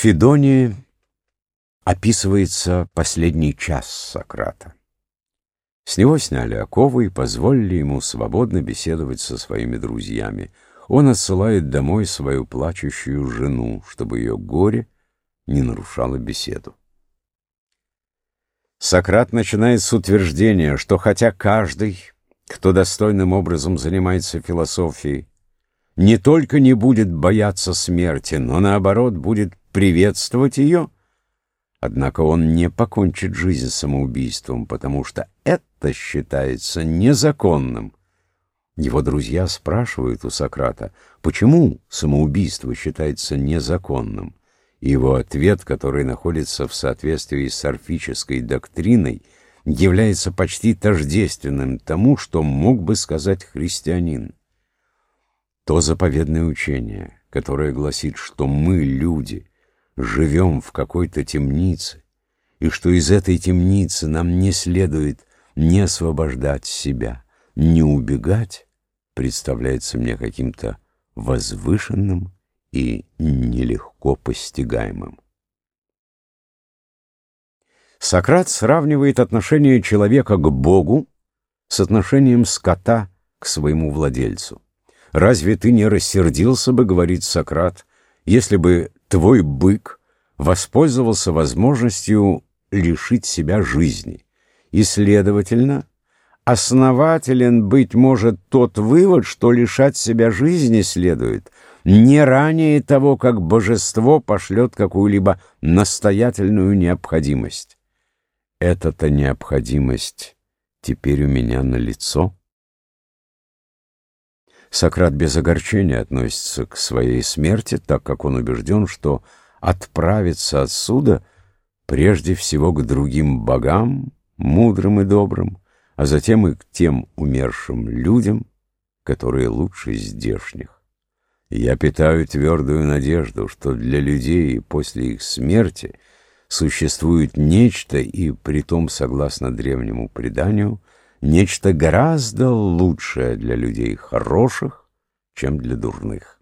Федоне описывается последний час Сократа. С него сняли оковы и позволили ему свободно беседовать со своими друзьями. Он отсылает домой свою плачущую жену, чтобы ее горе не нарушало беседу. Сократ начинает с утверждения, что хотя каждый, кто достойным образом занимается философией, не только не будет бояться смерти, но наоборот будет приветствовать ее, однако он не покончит жизнь самоубийством, потому что это считается незаконным. Его друзья спрашивают у Сократа, почему самоубийство считается незаконным. И его ответ, который находится в соответствии с орфической доктриной, является почти тождественным тому, что мог бы сказать христианин. То заповедное учение, которое гласит, что мы, люди, живем в какой-то темнице, и что из этой темницы нам не следует не освобождать себя, не убегать, представляется мне каким-то возвышенным и нелегко постигаемым. Сократ сравнивает отношение человека к Богу с отношением скота к своему владельцу. «Разве ты не рассердился бы, — говорит Сократ, — если бы твой бык воспользовался возможностью лишить себя жизни. И, следовательно, основателен, быть может, тот вывод, что лишать себя жизни следует не ранее того, как божество пошлет какую-либо настоятельную необходимость. Эта-то необходимость теперь у меня на лицо. Сократ без огорчения относится к своей смерти, так как он убежден, что отправиться отсюда прежде всего к другим богам, мудрым и добрым, а затем и к тем умершим людям, которые лучше здешних. Я питаю твердую надежду, что для людей после их смерти существует нечто, и притом, согласно древнему преданию, нечто гораздо лучшее для людей хороших, чем для дурных.